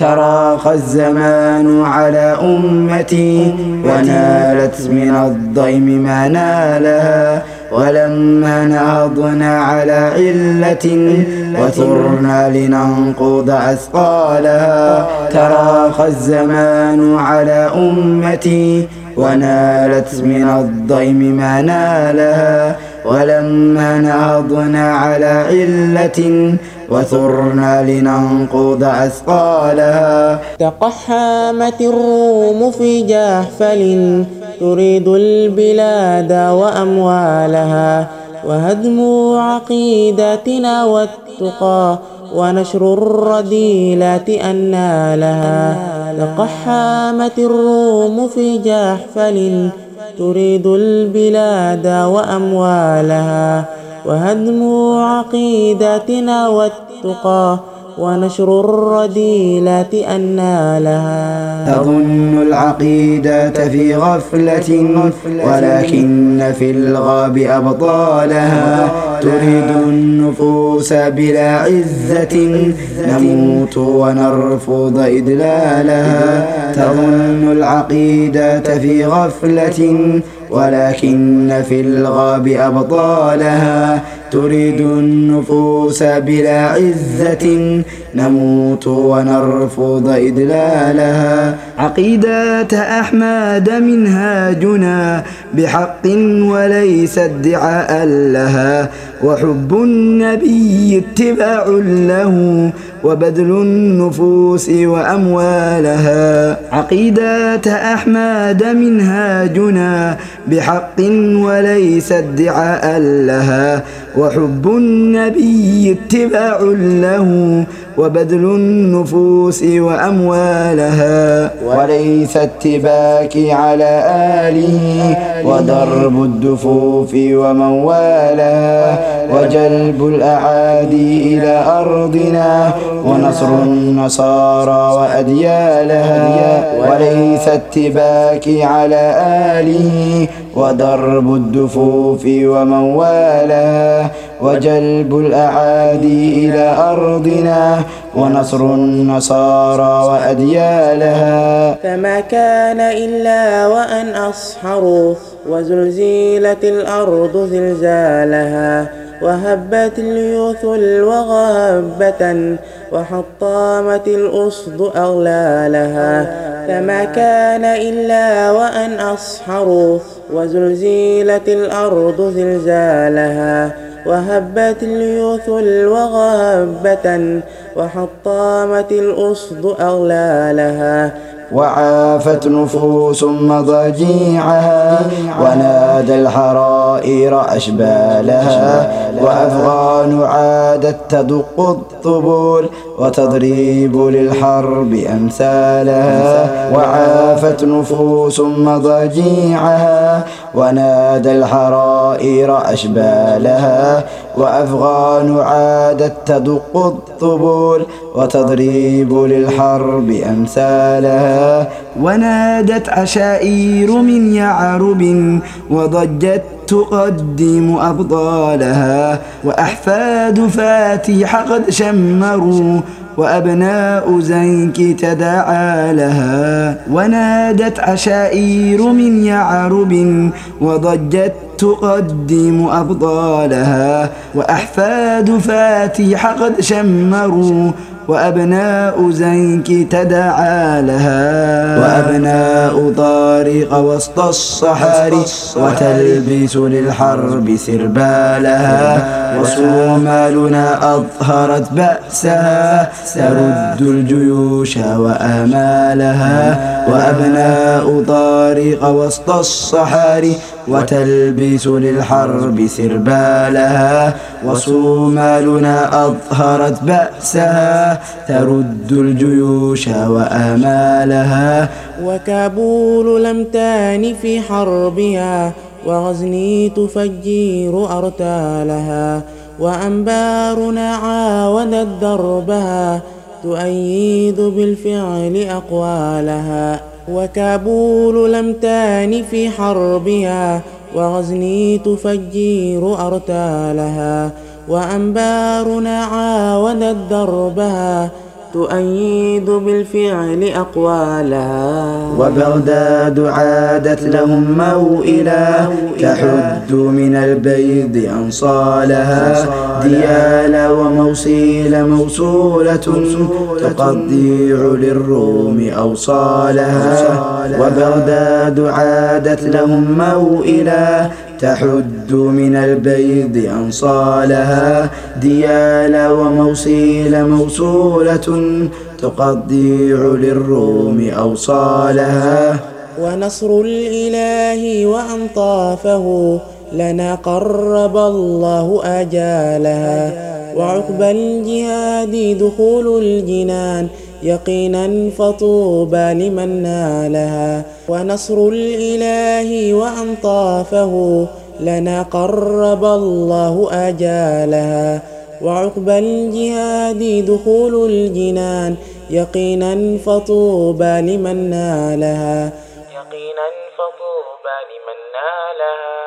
تراخى الزمان على أمتي ونالت من الضيم ما نالها ولما نهضنا على علة وثرنا لننقض أثقالها تراخى الزمان على أمتي ونالت من الضيم ما نالها ولما نهضنا على علة وثرنا لننقض أثقالها تقحامت الروم في جحفل تريد البلاد وأموالها وهدم عقيدتنا والتقى ونشر الرذيلة أنالها تقحامت الروم في جحفل تريد البلاد وأموالها وهدم عقيدتنا والتقى ونشر الرذيلة أنى لها تظن العقيدة في غفلة ولكن في الغاب أبطالها. تريد النفوس بلا عزة نموت ونرفض إدلالها. تظن العقيدة في غفلة ولكن في الغاب أبطالها. تريد النفوس بلا عزة نموت ونرفض إدلالها. عقيدات أحمد منهاجنا بحق وليس ادعاء لها. وحب النبي اتباع له وبذل النفوس وأموالها. عقيدات أحمد منهاجنا بحق وليس ادعاء لها. وحب النبي اتباع له وبذل النفوس وأموالها وليس اتباك على آله وضرب الدفوف وموالها وجلب الأعادي إلى أرضنا ونصر النصارى وأديالها وليس اتباك على آله وضرب الدفوف وموالها وجلب الأعادي إلى أرضنا ونصر النصارى وأديالها. فما كان إلا وأن أصحروا وزلزلت الأرض زلزالها وهبت اليوث الوغابة وحطامت الأصد أغلالها. فما كان إلا وأن أصحروا وزلزلت الأرض زلزالها وهبت اليوث الوغابة وحطامت الأصد أغلالها وعافت نفوس مضاجيعها ونادى الحرائر أشبالها وأفغان عادت تدق الطبول وتضريب للحرب أمثالها وعافت نفوس مضاجيعها ونادى الحرائر أشبالها وأفغان عادت تدق الطبول وتضريب للحرب أمثالها ونادت عشائير من يعرب وضجت تقدم أبطالها وأحفاد فاتيح قد شمروا وأبناء زنك تدعى لها ونادت عشائير من يعرب وضجت تقدم أبطالها وأحفاد فاتيح قد شمروا وأبناء زنك تدعى لها وأبناء طارق وسط الصحاري وتلبس للحرب سربالها وصومالنا أظهرت بأسها ترد الجيوش وأمالها وأبناء طارق وسط الصحاري وتلبس للحرب سربالها وصومالنا أظهرت بأسها ترد الجيوش وآمالها وكابول لم تان في حربها وغزني تفجير أرتالها وأنبارنا عاودت دربها تؤيد بالفعل أقوالها. وكابول لم تان في حربها وغزني تفجير أرتالها. وأنبارنا عاودت دربها تؤيد بالفعل أقوالا. وبغداد عادت لهم موئلا تحد من البيض أنصالها. ديال وموصيل موصولة تقضيع للروم أوصالها. وبغداد عادت لهم موئلا تحد من البيض أنصالها ديال وموصيل موصولة تقضيع للروم أوصالها. ونصر الإله وأنطافه لنا قرب الله أجالها. وعقب الجهاد دخول الجنان يقينا فطوبى لمن نالها ونصر الإله وأنطافه لنا قرب الله أجالها وعقب الجهاد دخول الجنان يقينا فطوبى لمن نالها يقينا فطوبى لمن نالها